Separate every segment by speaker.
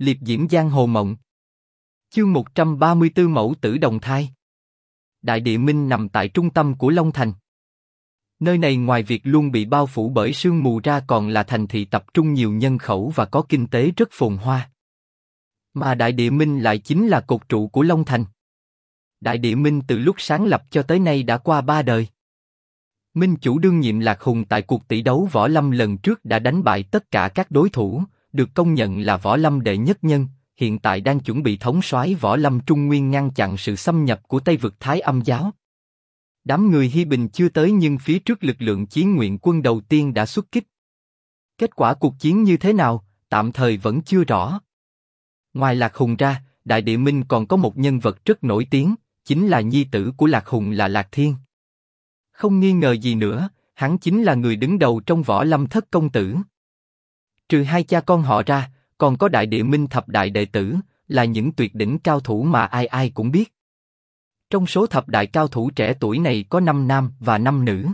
Speaker 1: liệp diễm giang hồ mộng. Chương 134 mẫu tử đồng thai. Đại địa minh nằm tại trung tâm của Long Thành. Nơi này ngoài việc luôn bị bao phủ bởi sương mù ra còn là thành thị tập trung nhiều nhân khẩu và có kinh tế rất phồn hoa. Mà Đại Địa Minh lại chính là cột trụ của Long Thành. Đại Địa Minh từ lúc sáng lập cho tới nay đã qua ba đời. Minh chủ đương nhiệm Lạc Hùng tại cuộc tỷ đấu võ lâm lần trước đã đánh bại tất cả các đối thủ, được công nhận là võ lâm đệ nhất nhân, hiện tại đang chuẩn bị thống soái võ lâm trung nguyên ngăn chặn sự xâm nhập của Tây vực Thái Âm giáo. Đám người Hi Bình chưa tới nhưng phía trước lực lượng chiến nguyện quân đầu tiên đã xuất kích. Kết quả cuộc chiến như thế nào, tạm thời vẫn chưa rõ. Ngoài Lạc Hùng ra, Đại Địa Minh còn có một nhân vật rất nổi tiếng, chính là nhi tử của Lạc Hùng là Lạc Thiên. Không nghi ngờ gì nữa, hắn chính là người đứng đầu trong võ lâm thất công tử. Trừ hai cha con họ ra, còn có Đại Địa Minh thập đại đệ tử, là những tuyệt đỉnh cao thủ mà ai ai cũng biết. Trong số thập đại cao thủ trẻ tuổi này có năm nam và năm nữ.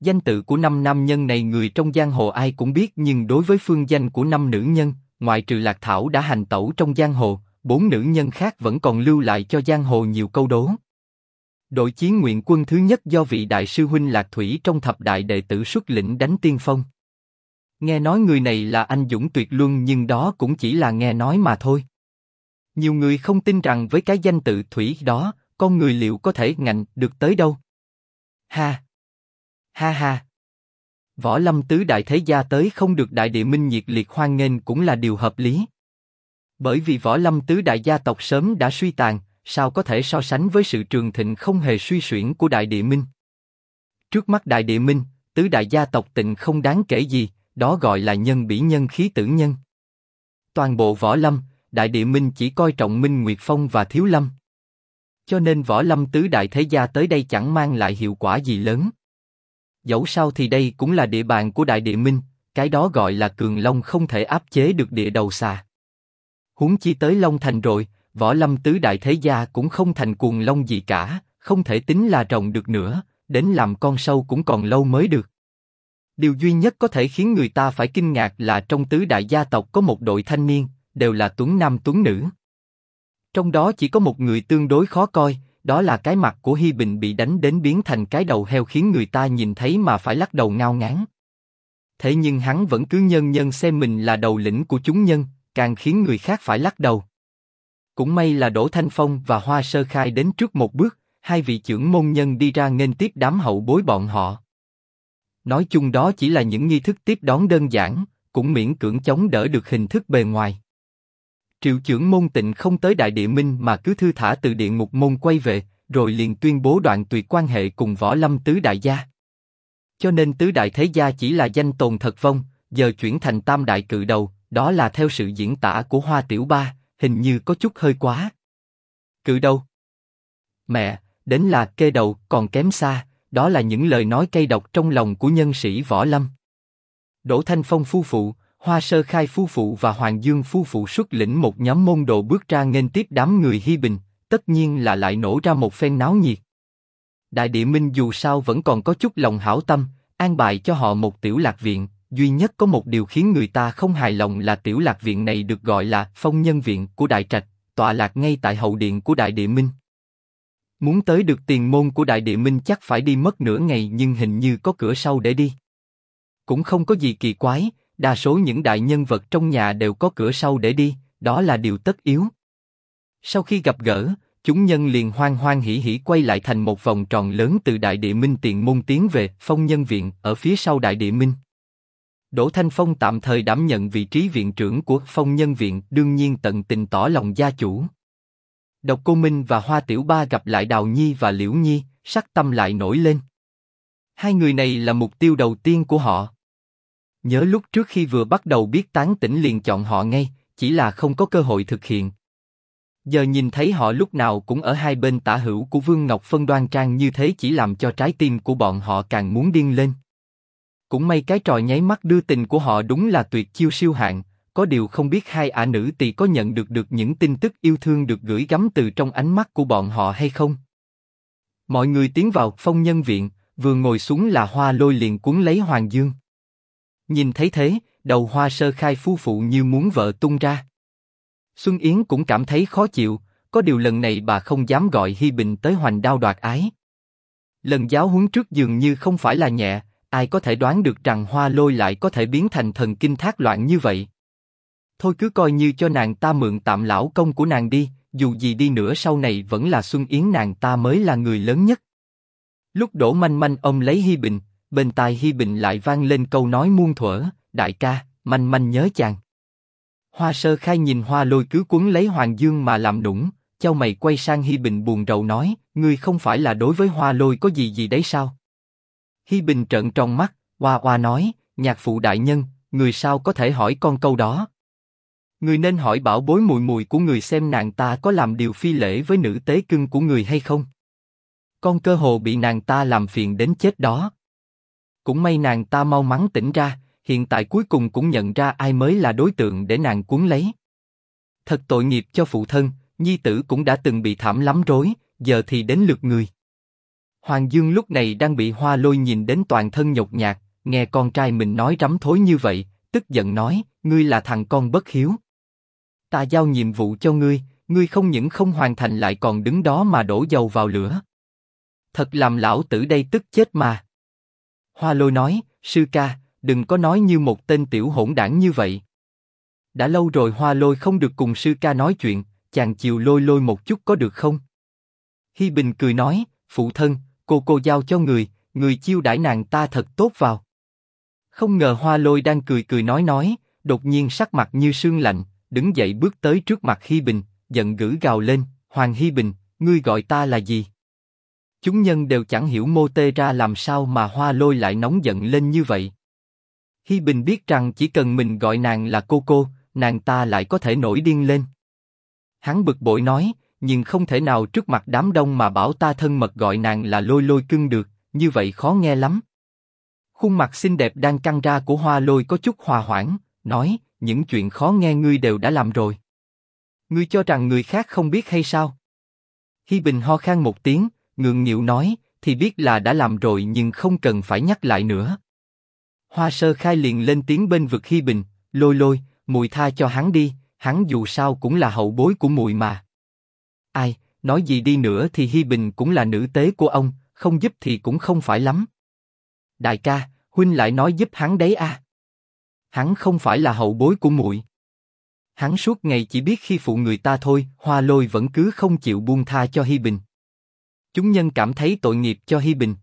Speaker 1: Danh tự của năm nam nhân này người trong giang hồ ai cũng biết nhưng đối với phương danh của năm nữ nhân, ngoại trừ Lạc Thảo đã hành tẩu trong giang hồ, bốn nữ nhân khác vẫn còn lưu lại cho giang hồ nhiều câu đố. Đội chiến nguyện quân thứ nhất do vị đại sư huynh Lạc Thủy trong thập đại đệ tử xuất lĩnh đánh tiên phong. Nghe nói người này là anh dũng tuyệt luân nhưng đó cũng chỉ là nghe nói mà thôi. Nhiều người không tin rằng với cái danh tự Thủy đó, con người liệu có thể ngạnh được tới đâu. Ha! Ha ha! Võ lâm tứ đại thế gia tới không được đại địa minh nhiệt liệt hoan nghênh cũng là điều hợp lý. Bởi vì võ lâm tứ đại gia tộc sớm đã suy tàn, sao có thể so sánh với sự trường thịnh không hề suy suyển của đại địa minh? Trước mắt đại địa minh, tứ đại gia tộc tịnh không đáng kể gì, đó gọi là nhân bỉ nhân khí tử nhân. Toàn bộ võ lâm, đại địa minh chỉ coi trọng Minh Nguyệt Phong và Thiếu Lâm. Cho nên võ lâm tứ đại thế gia tới đây chẳng mang lại hiệu quả gì lớn. Dẫu sao thì đây cũng là địa bàn của đại địa minh, cái đó gọi là cường long không thể áp chế được địa đầu xà. Huống chi tới Long Thành rồi, võ lâm tứ đại thế gia cũng không thành cuồng long gì cả, không thể tính là rồng được nữa, đến làm con sâu cũng còn lâu mới được. Điều duy nhất có thể khiến người ta phải kinh ngạc là trong tứ đại gia tộc có một đội thanh niên, đều là tuấn nam tuấn nữ. Trong đó chỉ có một người tương đối khó coi, đó là cái mặt của Hi Bình bị đánh đến biến thành cái đầu heo khiến người ta nhìn thấy mà phải lắc đầu ngao ngán. Thế nhưng hắn vẫn cứ nhân nhân xem mình là đầu lĩnh của chúng nhân, càng khiến người khác phải lắc đầu. Cũng may là Đỗ Thanh Phong và Hoa Sơ Khai đến trước một bước, hai vị trưởng môn nhân đi ra nghênh tiếp đám hậu bối bọn họ. Nói chung đó chỉ là những nghi thức tiếp đón đơn giản, cũng miễn cưỡng chống đỡ được hình thức bề ngoài. Triệu trưởng môn tịnh không tới Đại Địa Minh mà cứ thư thả từ địa ngục môn quay về, rồi liền tuyên bố đoạn tuyệt quan hệ cùng võ lâm tứ đại gia. Cho nên tứ đại thế gia chỉ là danh tồn thật vong, giờ chuyển thành tam đại cự đầu, đó là theo sự diễn tả của Hoa Tiểu Ba, hình như có chút hơi quá. Cự đầu? Mẹ, đến là kê đầu còn kém xa, đó là những lời nói cay độc trong lòng của nhân sĩ võ lâm. Đỗ Thanh Phong phu phụ, Hoa Sơ Khai phu phụ và Hoàng Dương phu phụ xuất lĩnh một nhóm môn đồ bước ra nghênh tiếp đám người Hi Bình, tất nhiên là lại nổ ra một phen náo nhiệt. Đại Địa Minh dù sao vẫn còn có chút lòng hảo tâm, an bài cho họ một tiểu lạc viện. Duy nhất có một điều khiến người ta không hài lòng là tiểu lạc viện này được gọi là phong nhân viện của Đại Trạch, tọa lạc ngay tại hậu điện của Đại Địa Minh. Muốn tới được tiền môn của Đại Địa Minh chắc phải đi mất nửa ngày nhưng hình như có cửa sau để đi. Cũng không có gì kỳ quái, đa số những đại nhân vật trong nhà đều có cửa sau để đi, đó là điều tất yếu. Sau khi gặp gỡ, chúng nhân liền hoan hoan hỉ hỉ quay lại thành một vòng tròn lớn từ Đại Địa Minh tiền môn tiến về Phong Nhân Viện ở phía sau Đại Địa Minh. Đỗ Thanh Phong tạm thời đảm nhận vị trí viện trưởng của Phong Nhân Viện, đương nhiên tận tình tỏ lòng gia chủ. Độc Cô Minh và Hoa Tiểu Ba gặp lại Đào Nhi và Liễu Nhi, sắc tâm lại nổi lên. Hai người này là mục tiêu đầu tiên của họ. Nhớ lúc trước khi vừa bắt đầu biết tán tỉnh liền chọn họ ngay, chỉ là không có cơ hội thực hiện. Giờ nhìn thấy họ lúc nào cũng ở hai bên tả hữu của Vương Ngọc Phân đoan trang như thế chỉ làm cho trái tim của bọn họ càng muốn điên lên. Cũng may cái trò nháy mắt đưa tình của họ đúng là tuyệt chiêu siêu hạng, có điều không biết hai ả nữ tỳ có nhận được được những tin tức yêu thương được gửi gắm từ trong ánh mắt của bọn họ hay không. Mọi người tiến vào phong nhân viện, vừa ngồi xuống là hoa lôi liền cuốn lấy Hoàng Dương. Nhìn thấy thế, đầu hoa sơ khai phu phụ như muốn vợ tung ra. Xuân Yến cũng cảm thấy khó chịu, có điều lần này bà không dám gọi Hi Bình tới hoành đao đoạt ái. Lần giáo huấn trước dường như không phải là nhẹ, ai có thể đoán được rằng hoa lôi lại có thể biến thành thần kinh thác loạn như vậy. Thôi cứ coi như cho nàng ta mượn tạm lão công của nàng đi, dù gì đi nữa sau này vẫn là Xuân Yến nàng ta mới là người lớn nhất. Lúc đổ manh manh ông lấy Hi Bình, bên tai Hi Bình lại vang lên câu nói muôn thuở, đại ca, manh manh nhớ chàng. Hoa sơ khai nhìn hoa lôi cứ cuốn lấy Hoàng Dương mà làm nũng, châu mày quay sang Hi Bình buồn rầu nói, ngươi không phải là đối với hoa lôi có gì gì đấy sao? Hi Bình trợn tròn mắt, hoa hoa nói, nhạc phụ đại nhân, người sao có thể hỏi con câu đó? Người nên hỏi bảo bối mùi mùi của người xem nàng ta có làm điều phi lễ với nữ tế cưng của người hay không? Con cơ hồ bị nàng ta làm phiền đến chết đó. Cũng may nàng ta mau mắn tỉnh ra, hiện tại cuối cùng cũng nhận ra ai mới là đối tượng để nàng cuốn lấy. Thật tội nghiệp cho phụ thân, nhi tử cũng đã từng bị thảm lắm rối, giờ thì đến lượt người. Hoàng Dương lúc này đang bị Hoa Lôi nhìn đến toàn thân nhột nhạt, nghe con trai mình nói rắm thối như vậy, tức giận nói, ngươi là thằng con bất hiếu. Ta giao nhiệm vụ cho ngươi, ngươi không những không hoàn thành lại còn đứng đó mà đổ dầu vào lửa. Thật làm lão tử đây tức chết mà. Hoa Lôi nói, sư ca, đừng có nói như một tên tiểu hỗn đảng như vậy. Đã lâu rồi Hoa Lôi không được cùng sư ca nói chuyện, chàng chiều lôi lôi một chút có được không? Hi Bình cười nói, phụ thân, cô cô giao cho người, người chiêu đãi nàng ta thật tốt vào. Không ngờ Hoa Lôi đang cười cười nói nói, đột nhiên sắc mặt như sương lạnh, đứng dậy bước tới trước mặt Hi Bình, giận dữ gào lên, Hoàng Hi Bình, ngươi gọi ta là gì? Chúng nhân đều chẳng hiểu mô tê ra làm sao mà Hoa Lôi lại nóng giận lên như vậy. Hi Bình biết rằng chỉ cần mình gọi nàng là cô cô, nàng ta lại có thể nổi điên lên. Hắn bực bội nói, nhưng không thể nào trước mặt đám đông mà bảo ta thân mật gọi nàng là lôi lôi cưng được, như vậy khó nghe lắm. Khuôn mặt xinh đẹp đang căng ra của hoa lôi có chút hòa hoãn, nói, những chuyện khó nghe ngươi đều đã làm rồi. Ngươi cho rằng người khác không biết hay sao? Hi Bình ho khan một tiếng, ngượng nghịu nói, thì biết là đã làm rồi nhưng không cần phải nhắc lại nữa. Hoa Sơ Khai liền lên tiếng bên vực Hi Bình, lôi lôi, mùi tha cho hắn đi, hắn dù sao cũng là hậu bối của mùi mà. Ai, nói gì đi nữa thì Hi Bình cũng là nữ tế của ông, không giúp thì cũng không phải lắm. Đại ca, huynh lại nói giúp hắn đấy à? Hắn không phải là hậu bối của muội. Hắn suốt ngày chỉ biết khi phụ người ta thôi, Hoa Lôi vẫn cứ không chịu buông tha cho Hi Bình. Chúng nhân cảm thấy tội nghiệp cho Hi Bình.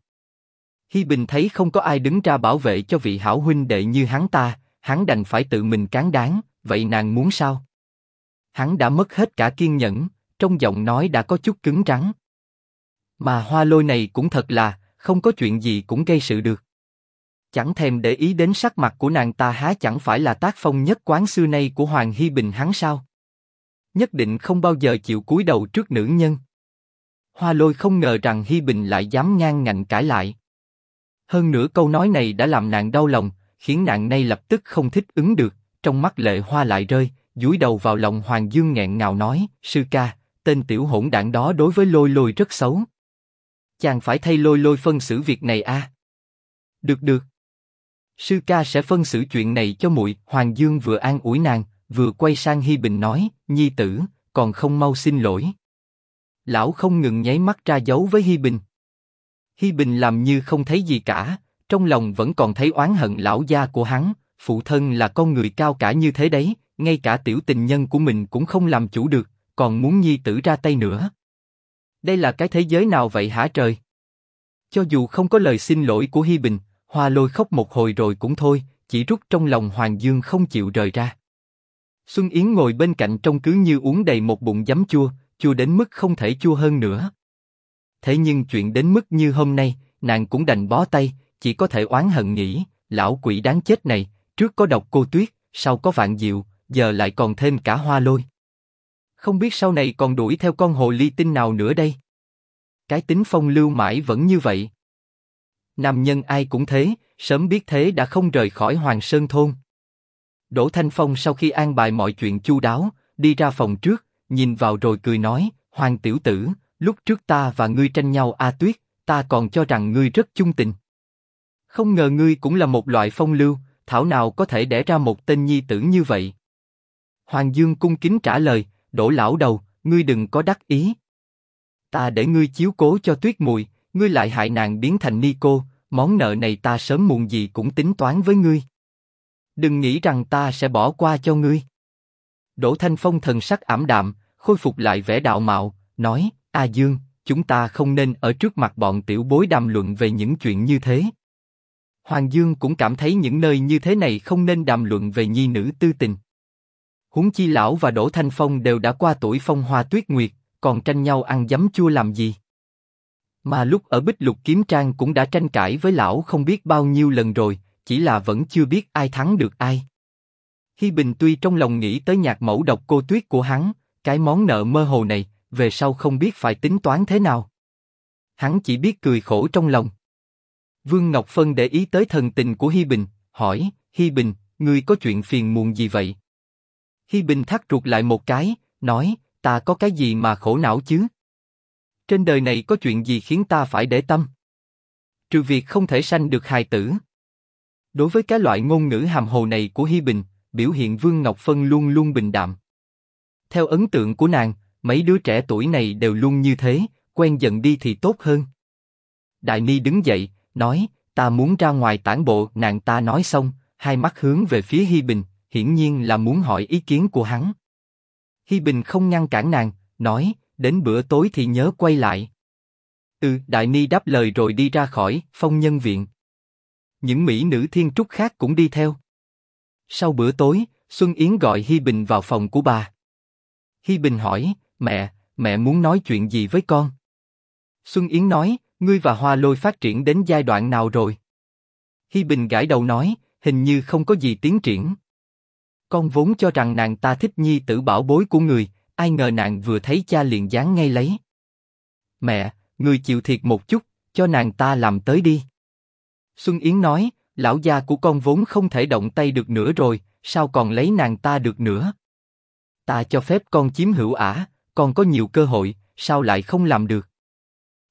Speaker 1: Hi Bình thấy không có ai đứng ra bảo vệ cho vị hảo huynh đệ như hắn ta, hắn đành phải tự mình cán đáng, vậy nàng muốn sao? Hắn đã mất hết cả kiên nhẫn, trong giọng nói đã có chút cứng rắn. Mà hoa lôi này cũng thật là, không có chuyện gì cũng gây sự được. Chẳng thèm để ý đến sắc mặt của nàng ta há chẳng phải là tác phong nhất quán xưa nay của Hoàng Hy Bình hắn sao? Nhất định không bao giờ chịu cúi đầu trước nữ nhân. Hoa lôi không ngờ rằng Hy Bình lại dám ngang ngạnh cãi lại. Hơn nữa câu nói này đã làm nàng đau lòng, khiến nàng nay lập tức không thích ứng được, trong mắt lệ hoa lại rơi, dúi đầu vào lòng Hoàng Dương nghẹn ngào nói, sư ca, tên tiểu hỗn đảng đó đối với lôi lôi rất xấu. Chàng phải thay lôi lôi phân xử việc này a. À? Được được. Sư ca sẽ phân xử chuyện này cho muội. Hoàng Dương vừa an ủi nàng, vừa quay sang Hi Bình nói, Nhi tử, còn không mau xin lỗi. Lão không ngừng nháy mắt ra dấu với Hi Bình. Hi Bình làm như không thấy gì cả, trong lòng vẫn còn thấy oán hận lão gia của hắn. Phụ thân là con người cao cả như thế đấy, ngay cả tiểu tình nhân của mình cũng không làm chủ được, còn muốn nhi tử ra tay nữa. Đây là cái thế giới nào vậy hả trời? Cho dù không có lời xin lỗi của Hi Bình, Hoa Lôi khóc một hồi rồi cũng thôi, chỉ rút trong lòng Hoàng Dương không chịu rời ra. Xuân Yến ngồi bên cạnh trông cứ như uống đầy một bụng giấm chua, chua đến mức không thể chua hơn nữa. Thế nhưng chuyện đến mức như hôm nay, nàng cũng đành bó tay, chỉ có thể oán hận nghĩ, lão quỷ đáng chết này, trước có độc cô tuyết, sau có vạn diệu, giờ lại còn thêm cả hoa lôi. Không biết sau này còn đuổi theo con hồ ly tinh nào nữa đây? Cái tính phong lưu mãi vẫn như vậy. Nam nhân ai cũng thế, sớm biết thế đã không rời khỏi Hoàng Sơn thôn. Đỗ Thanh Phong sau khi an bài mọi chuyện chu đáo, đi ra phòng trước, nhìn vào rồi cười nói, Hoàng tiểu tử, lúc trước ta và ngươi tranh nhau a tuyết, ta còn cho rằng ngươi rất chung tình. Không ngờ ngươi cũng là một loại phong lưu, thảo nào có thể đẻ ra một tên nhi tử như vậy. Hoàng Dương cung kính trả lời, đổ lão đầu, ngươi đừng có đắc ý. Ta để ngươi chiếu cố cho tuyết mùi, ngươi lại hại nàng biến thành ni cô, món nợ này ta sớm muộn gì cũng tính toán với ngươi. Đừng nghĩ rằng ta sẽ bỏ qua cho ngươi. Đỗ Thanh Phong thần sắc ảm đạm, khôi phục lại vẻ đạo mạo, nói, A Dương, chúng ta không nên ở trước mặt bọn tiểu bối đàm luận về những chuyện như thế. Hoàng Dương cũng cảm thấy những nơi như thế này không nên đàm luận về nhi nữ tư tình. Huống chi lão và Đỗ Thanh Phong đều đã qua tuổi phong hoa tuyết nguyệt, còn tranh nhau ăn dấm chua làm gì? Mà lúc ở Bích Lục Kiếm Trang cũng đã tranh cãi với lão không biết bao nhiêu lần rồi, chỉ là vẫn chưa biết ai thắng được ai. Hi Bình tuy trong lòng nghĩ tới nhạc mẫu độc cô tuyết của hắn, cái món nợ mơ hồ này, về sau không biết phải tính toán thế nào. Hắn chỉ biết cười khổ trong lòng. Vương Ngọc Phân để ý tới thần tình của Hi Bình, hỏi, Hi Bình, ngươi có chuyện phiền muộn gì vậy? Hi Bình thắt ruột lại một cái, nói, ta có cái gì mà khổ não chứ? Trên đời này có chuyện gì khiến ta phải để tâm? Trừ việc không thể sanh được hài tử. Đối với cái loại ngôn ngữ hàm hồ này của Hi Bình, biểu hiện Vương Ngọc Phân luôn luôn bình đạm. Theo ấn tượng của nàng, mấy đứa trẻ tuổi này đều luôn như thế, quen dần đi thì tốt hơn. Đại Ni đứng dậy, nói, ta muốn ra ngoài tản bộ. Nàng ta nói xong, hai mắt hướng về phía Hi Bình, hiển nhiên là muốn hỏi ý kiến của hắn. Hi Bình không ngăn cản nàng, nói, đến bữa tối thì nhớ quay lại. Ừ, Đại Ni đáp lời rồi đi ra khỏi phong nhân viện. Những mỹ nữ thiên trúc khác cũng đi theo. Sau bữa tối, Xuân Yến gọi Hi Bình vào phòng của bà. Hi Bình hỏi, mẹ, mẹ muốn nói chuyện gì với con? Xuân Yến nói, ngươi và Hoa Lôi phát triển đến giai đoạn nào rồi? Hi Bình gãi đầu nói, hình như không có gì tiến triển. Con vốn cho rằng nàng ta thích nhi tử bảo bối của người, ai ngờ nàng vừa thấy cha liền dán ngay lấy. Mẹ, người chịu thiệt một chút, cho nàng ta làm tới đi. Xuân Yến nói, lão gia của con vốn không thể động tay được nữa rồi, sao còn lấy nàng ta được nữa? Ta cho phép con chiếm hữu ả, con có nhiều cơ hội, sao lại không làm được?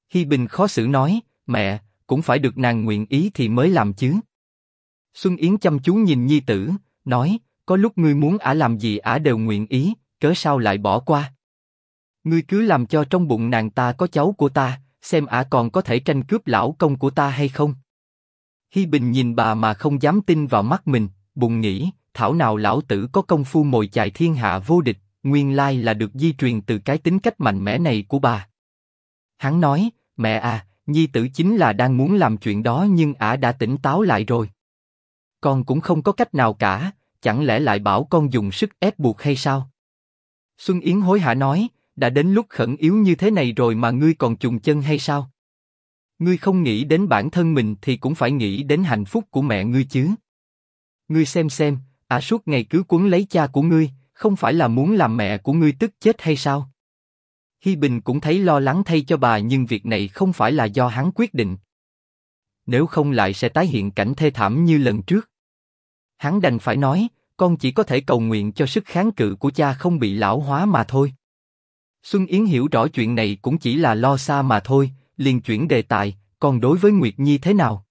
Speaker 1: Hi Bình khó xử nói, mẹ, cũng phải được nàng nguyện ý thì mới làm chứ. Xuân Yến chăm chú nhìn Nhi tử, nói, có lúc ngươi muốn ả làm gì ả đều nguyện ý, cớ sao lại bỏ qua? Ngươi cứ làm cho trong bụng nàng ta có cháu của ta, xem ả còn có thể tranh cướp lão công của ta hay không? Hi Bình nhìn bà mà không dám tin vào mắt mình, bùng nghĩ, thảo nào lão tử có công phu mồi chài thiên hạ vô địch, nguyên lai là được di truyền từ cái tính cách mạnh mẽ này của bà. Hắn nói, mẹ à, nhi tử chính là đang muốn làm chuyện đó nhưng ả đã tỉnh táo lại rồi. Con cũng không có cách nào cả, chẳng lẽ lại bảo con dùng sức ép buộc hay sao? Xuân Yến hối hả nói, đã đến lúc khẩn yếu như thế này rồi mà ngươi còn trùng chân hay sao? Ngươi không nghĩ đến bản thân mình thì cũng phải nghĩ đến hạnh phúc của mẹ ngươi chứ. Ngươi xem xem, ả suốt ngày cứ cuốn lấy cha của ngươi, không phải là muốn làm mẹ của ngươi tức chết hay sao? Hi Bình cũng thấy lo lắng thay cho bà nhưng việc này không phải là do hắn quyết định. Nếu không lại sẽ tái hiện cảnh thê thảm như lần trước. Hắn đành phải nói, con chỉ có thể cầu nguyện cho sức kháng cự của cha không bị lão hóa mà thôi. Xuân Yến hiểu rõ chuyện này cũng chỉ là lo xa mà thôi, liền chuyển đề tài, còn đối với Nguyệt Nhi thế nào?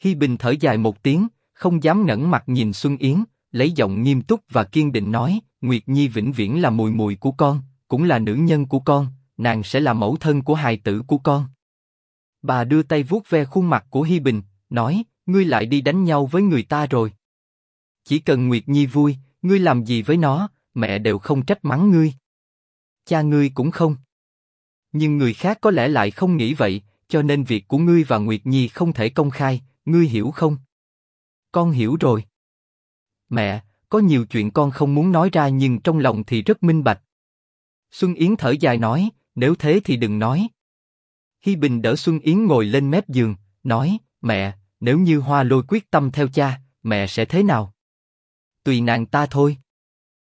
Speaker 1: Hi Bình thở dài một tiếng, không dám ngẩng mặt nhìn Xuân Yến, lấy giọng nghiêm túc và kiên định nói, Nguyệt Nhi vĩnh viễn là mùi mùi của con, cũng là nữ nhân của con, nàng sẽ là mẫu thân của hài tử của con. Bà đưa tay vuốt ve khuôn mặt của Hi Bình, nói, ngươi lại đi đánh nhau với người ta rồi. Chỉ cần Nguyệt Nhi vui, ngươi làm gì với nó, mẹ đều không trách mắng ngươi. Cha ngươi cũng không. Nhưng người khác có lẽ lại không nghĩ vậy, cho nên việc của ngươi và Nguyệt Nhi không thể công khai, ngươi hiểu không? Con hiểu rồi. Mẹ, có nhiều chuyện con không muốn nói ra nhưng trong lòng thì rất minh bạch. Xuân Yến thở dài nói, nếu thế thì đừng nói. Hi Bình đỡ Xuân Yến ngồi lên mép giường, nói, mẹ, nếu như Hoa Lôi quyết tâm theo cha, mẹ sẽ thế nào? Tùy nàng ta thôi.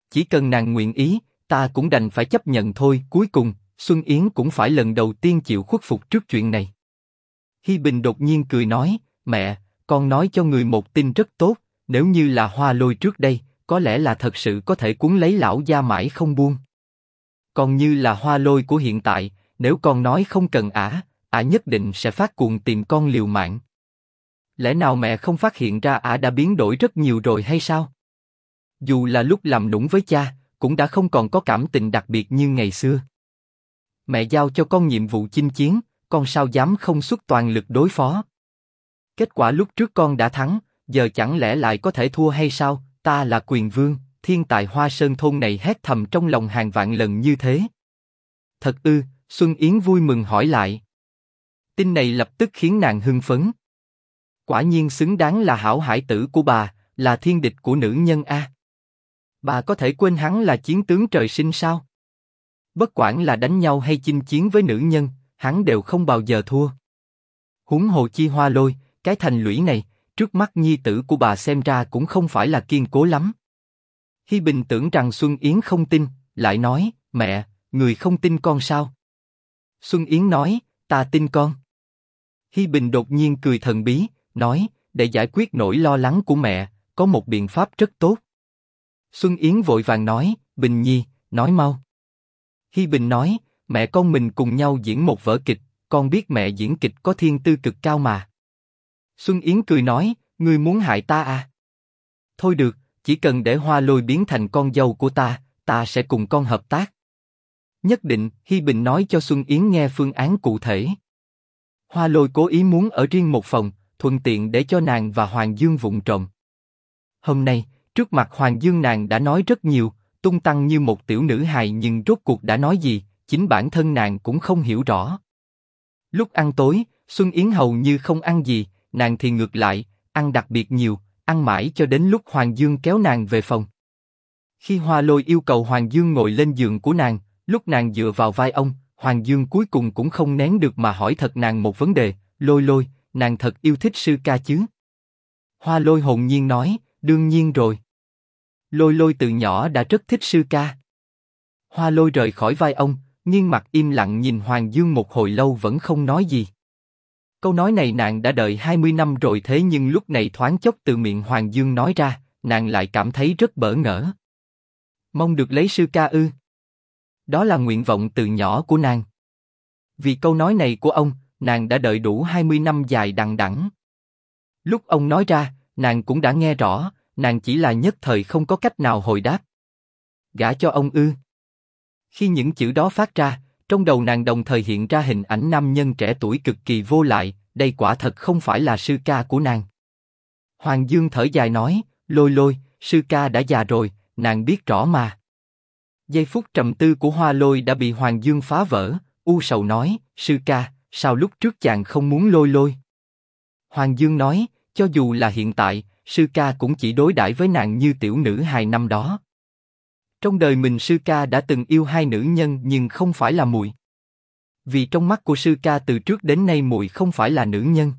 Speaker 1: Chỉ cần nàng nguyện ý, ta cũng đành phải chấp nhận thôi. Cuối cùng, Xuân Yến cũng phải lần đầu tiên chịu khuất phục trước chuyện này. Hi Bình đột nhiên cười nói, mẹ, con nói cho người một tin rất tốt, nếu như là Hoa Lôi trước đây, có lẽ là thật sự có thể cuốn lấy lão gia mãi không buông. Còn như là Hoa Lôi của hiện tại, nếu con nói không cần ả, ả nhất định sẽ phát cuồng tìm con liều mạng. Lẽ nào mẹ không phát hiện ra ả đã biến đổi rất nhiều rồi hay sao? Dù là lúc làm nũng với cha, cũng đã không còn có cảm tình đặc biệt như ngày xưa. Mẹ giao cho con nhiệm vụ chinh chiến, con sao dám không xuất toàn lực đối phó? Kết quả lúc trước con đã thắng, giờ chẳng lẽ lại có thể thua hay sao? Ta là quyền vương, thiên tài hoa sơn thôn này hét thầm trong lòng hàng vạn lần như thế. Thật ư, Xuân Yến vui mừng hỏi lại. Tin này lập tức khiến nàng hưng phấn. Quả nhiên xứng đáng là hảo hải tử của bà, là thiên địch của nữ nhân a. Bà có thể quên hắn là chiến tướng trời sinh sao? Bất quản là đánh nhau hay chinh chiến với nữ nhân, hắn đều không bao giờ thua. Huống hồ chi hoa lôi, cái thành lũy này, trước mắt nhi tử của bà xem ra cũng không phải là kiên cố lắm. Hi Bình tưởng rằng Xuân Yến không tin, lại nói, mẹ, người không tin con sao? Xuân Yến nói, ta tin con. Hi Bình đột nhiên cười thần bí, nói, để giải quyết nỗi lo lắng của mẹ, có một biện pháp rất tốt. Xuân Yến vội vàng nói, Bình Nhi, nói mau. Hi Bình nói, mẹ con mình cùng nhau diễn một vở kịch, con biết mẹ diễn kịch có thiên tư cực cao mà. Xuân Yến cười nói, ngươi muốn hại ta à? Thôi được, chỉ cần để Hoa Lôi biến thành con dâu của ta, ta sẽ cùng con hợp tác. Nhất định, Hi Bình nói cho Xuân Yến nghe phương án cụ thể. Hoa Lôi cố ý muốn ở riêng một phòng, thuận tiện để cho nàng và Hoàng Dương vụng trộm. Hôm nay, trước mặt Hoàng Dương nàng đã nói rất nhiều, tung tăng như một tiểu nữ hài nhưng rốt cuộc đã nói gì, chính bản thân nàng cũng không hiểu rõ. Lúc ăn tối, Xuân Yến hầu như không ăn gì, nàng thì ngược lại, ăn đặc biệt nhiều, ăn mãi cho đến lúc Hoàng Dương kéo nàng về phòng. Khi Hoa Lôi yêu cầu Hoàng Dương ngồi lên giường của nàng, lúc nàng dựa vào vai ông, Hoàng Dương cuối cùng cũng không nén được mà hỏi thật nàng một vấn đề, Lôi Lôi, nàng thật yêu thích sư ca chứ? Hoa Lôi hồn nhiên nói, đương nhiên rồi. Lôi Lôi từ nhỏ đã rất thích sư ca. Hoa Lôi rời khỏi vai ông, nghiêng mặt im lặng nhìn Hoàng Dương một hồi lâu vẫn không nói gì. Câu nói này nàng đã đợi 20 năm rồi thế nhưng lúc này thoáng chốc từ miệng Hoàng Dương nói ra, nàng lại cảm thấy rất bỡ ngỡ. Mong được lấy sư ca ư. Đó là nguyện vọng từ nhỏ của nàng. Vì câu nói này của ông, nàng đã đợi đủ 20 năm dài đằng đẵng. Lúc ông nói ra, nàng cũng đã nghe rõ, nàng chỉ là nhất thời không có cách nào hồi đáp. Gả cho ông ư. Khi những chữ đó phát ra, trong đầu nàng đồng thời hiện ra hình ảnh nam nhân trẻ tuổi cực kỳ vô lại, đây quả thật không phải là sư ca của nàng. Hoàng Dương thở dài nói, lôi lôi, sư ca đã già rồi, nàng biết rõ mà. Giây phút trầm tư của Hoa Lôi đã bị Hoàng Dương phá vỡ, u sầu nói, sư ca, sao lúc trước chàng không muốn lôi lôi? Hoàng Dương nói, cho dù là hiện tại, sư ca cũng chỉ đối đãi với nàng như tiểu nữ hài năm đó. Trong đời mình sư ca đã từng yêu hai nữ nhân nhưng không phải là muội. Vì trong mắt của sư ca từ trước đến nay muội không phải là nữ nhân.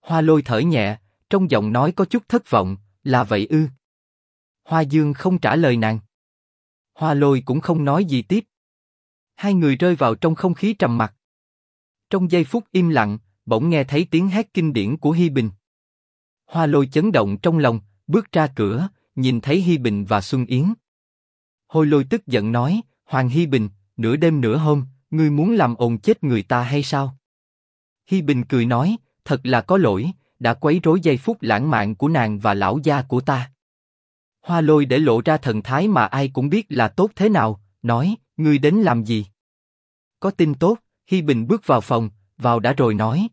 Speaker 1: Hoa lôi thở nhẹ, trong giọng nói có chút thất vọng, là vậy ư? Hoa Dương không trả lời nàng. Hoa lôi cũng không nói gì tiếp. Hai người rơi vào trong không khí trầm mặc. Trong giây phút im lặng, bỗng nghe thấy tiếng hét kinh điển của Hi Bình. Hoa lôi chấn động trong lòng, bước ra cửa, nhìn thấy Hi Bình và Xuân Yến. Hôi lôi tức giận nói, Hoàng Hi Bình, nửa đêm nửa hôm, ngươi muốn làm ồn chết người ta hay sao? Hi Bình cười nói, thật là có lỗi, đã quấy rối giây phút lãng mạn của nàng và lão gia của ta. Hoa lôi để lộ ra thần thái mà ai cũng biết là tốt thế nào, nói, ngươi đến làm gì? Có tin tốt, Hi Bình bước vào phòng, vào đã rồi nói.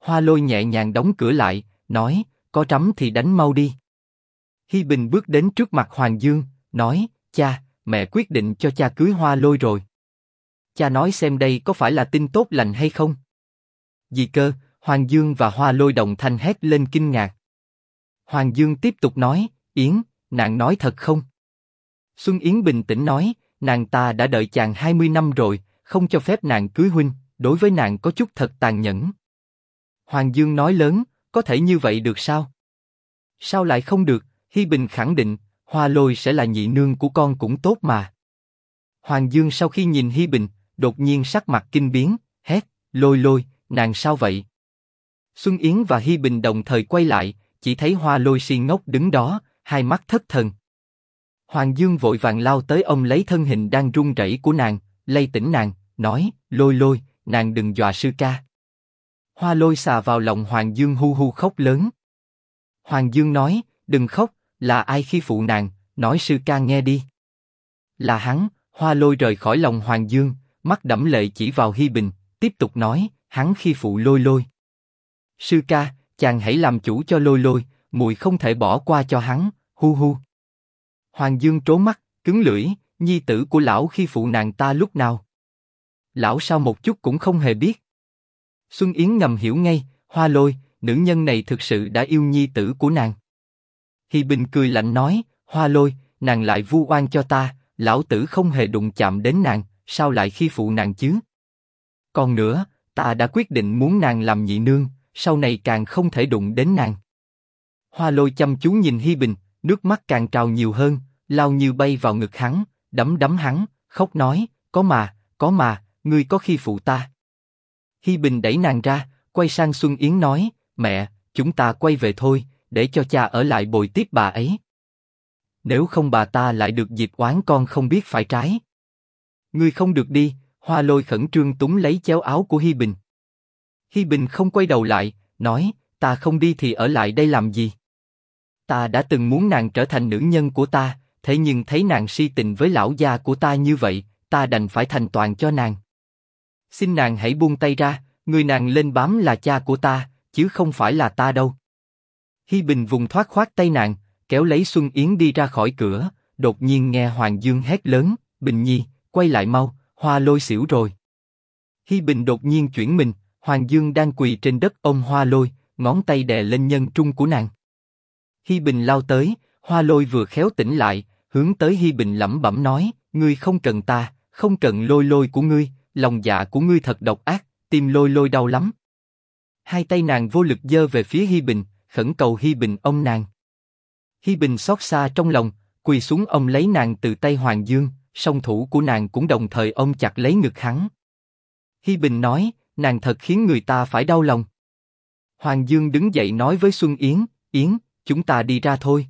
Speaker 1: Hoa lôi nhẹ nhàng đóng cửa lại, nói, có trắm thì đánh mau đi. Hi Bình bước đến trước mặt Hoàng Dương, nói, cha, mẹ quyết định cho cha cưới Hoa lôi rồi. Cha nói xem đây có phải là tin tốt lành hay không? Gì cơ? Hoàng Dương và Hoa lôi đồng thanh hét lên kinh ngạc. Hoàng Dương tiếp tục nói, Yến, nàng nói thật không? Xuân Yến bình tĩnh nói, nàng ta đã đợi chàng 20 năm rồi, không cho phép nàng cưới huynh, đối với nàng có chút thật tàn nhẫn. Hoàng Dương nói lớn, có thể như vậy được sao? Sao lại không được? Hi Bình khẳng định, Hoa Lôi sẽ là nhị nương của con cũng tốt mà. Hoàng Dương sau khi nhìn Hi Bình, đột nhiên sắc mặt kinh biến, hét, Lôi Lôi, nàng sao vậy? Xuân Yến và Hi Bình đồng thời quay lại, chỉ thấy Hoa Lôi si ngốc đứng đó, hai mắt thất thần. Hoàng Dương vội vàng lao tới ông lấy thân hình đang run rẩy của nàng, lay tỉnh nàng, nói, Lôi Lôi, nàng đừng dọa sư ca. Hoa Lôi xà vào lòng Hoàng Dương hu hu khóc lớn. Hoàng Dương nói, đừng khóc, là ai khi phụ nàng, nói sư ca nghe đi. Là hắn, hoa lôi rời khỏi lòng Hoàng Dương, mắt đẫm lệ chỉ vào Hi Bình, tiếp tục nói, hắn khi phụ lôi lôi. Sư ca, chàng hãy làm chủ cho lôi lôi, muội không thể bỏ qua cho hắn, hu hu. Hoàng Dương trố mắt, cứng lưỡi, nhi tử của lão khi phụ nàng ta lúc nào? Lão sao một chút cũng không hề biết. Xuân Yến ngầm hiểu ngay, hoa lôi, nữ nhân này thực sự đã yêu nhi tử của nàng. Hi Bình cười lạnh nói, hoa lôi, nàng lại vu oan cho ta, lão tử không hề đụng chạm đến nàng, sao lại khi phụ nàng chứ? Còn nữa, ta đã quyết định muốn nàng làm nhị nương, sau này càng không thể đụng đến nàng. Hoa lôi chăm chú nhìn Hi Bình, nước mắt càng trào nhiều hơn, lao như bay vào ngực hắn, đấm đấm hắn, khóc nói, có mà, có mà, ngươi có khi phụ ta. Hi Bình đẩy nàng ra, quay sang Xuân Yến nói, mẹ, chúng ta quay về thôi, để cho cha ở lại bồi tiếp bà ấy. Nếu không bà ta lại được dịp oán con không biết phải trái. Ngươi không được đi, Hoa Lôi khẩn trương túng lấy chéo áo của Hi Bình. Hi Bình không quay đầu lại, nói, ta không đi thì ở lại đây làm gì? Ta đã từng muốn nàng trở thành nữ nhân của ta, thế nhưng thấy nàng si tình với lão gia của ta như vậy, ta đành phải thành toàn cho nàng. Xin nàng hãy buông tay ra, người nàng lên bám là cha của ta, chứ không phải là ta đâu. Hi Bình vùng thoát khoát tay nàng, kéo lấy Xuân Yến đi ra khỏi cửa, đột nhiên nghe Hoàng Dương hét lớn, Bình Nhi, quay lại mau, Hoa Lôi xỉu rồi. Hi Bình đột nhiên chuyển mình, Hoàng Dương đang quỳ trên đất ôm Hoa Lôi, ngón tay đè lên nhân trung của nàng. Hi Bình lao tới, Hoa Lôi vừa khéo tỉnh lại, hướng tới Hi Bình lẩm bẩm nói, ngươi không cần ta, không cần lôi lôi của ngươi, lòng dạ của ngươi thật độc ác, tim lôi lôi đau lắm. Hai tay nàng vô lực giơ về phía Hi Bình, khẩn cầu Hi Bình ôm nàng. Hi Bình xót xa trong lòng, quỳ xuống ôm lấy nàng từ tay Hoàng Dương, song thủ của nàng cũng đồng thời ôm chặt lấy ngực hắn. Hi Bình nói, nàng thật khiến người ta phải đau lòng. Hoàng Dương đứng dậy nói với Xuân Yến, Yến, chúng ta đi ra thôi.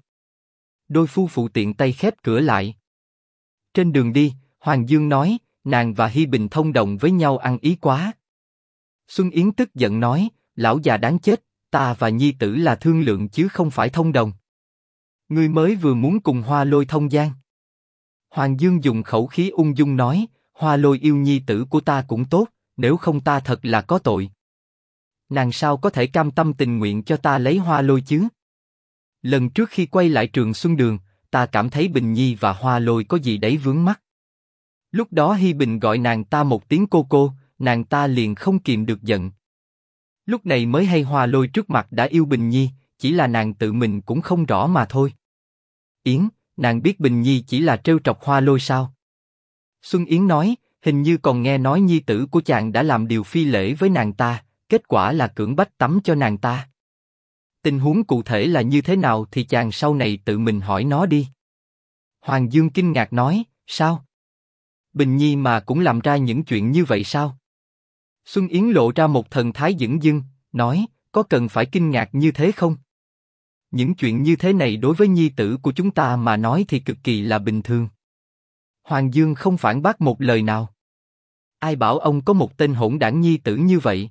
Speaker 1: Đôi phu phụ tiện tay khép cửa lại. Trên đường đi, Hoàng Dương nói, nàng và Hi Bình thông đồng với nhau ăn ý quá. Xuân Yến tức giận nói, lão già đáng chết, ta và nhi tử là thương lượng chứ không phải thông đồng. Ngươi mới vừa muốn cùng Hoa Lôi thông gian. Hoàng Dương dùng khẩu khí ung dung nói, Hoa Lôi yêu nhi tử của ta cũng tốt, nếu không ta thật là có tội. Nàng sao có thể cam tâm tình nguyện cho ta lấy Hoa Lôi chứ? Lần trước khi quay lại trường Xuân Đường, ta cảm thấy Bình Nhi và Hoa Lôi có gì đấy vướng mắt. Lúc đó Hi Bình gọi nàng ta một tiếng cô cô, nàng ta liền không kìm được giận. Lúc này mới hay Hoa Lôi trước mặt đã yêu Bình Nhi, chỉ là nàng tự mình cũng không rõ mà thôi. Yến, nàng biết Bình Nhi chỉ là trêu trọc Hoa Lôi sao? Xuân Yến nói, hình như còn nghe nói nhi tử của chàng đã làm điều phi lễ với nàng ta, kết quả là cưỡng bách tắm cho nàng ta. Tình huống cụ thể là như thế nào thì chàng sau này tự mình hỏi nó đi. Hoàng Dương kinh ngạc nói, sao? Bình Nhi mà cũng làm ra những chuyện như vậy sao? Xuân Yến lộ ra một thần thái dững dưng, nói, có cần phải kinh ngạc như thế không? Những chuyện như thế này đối với nhi tử của chúng ta mà nói thì cực kỳ là bình thường. Hoàng Dương không phản bác một lời nào. Ai bảo ông có một tên hỗn đảng nhi tử như vậy?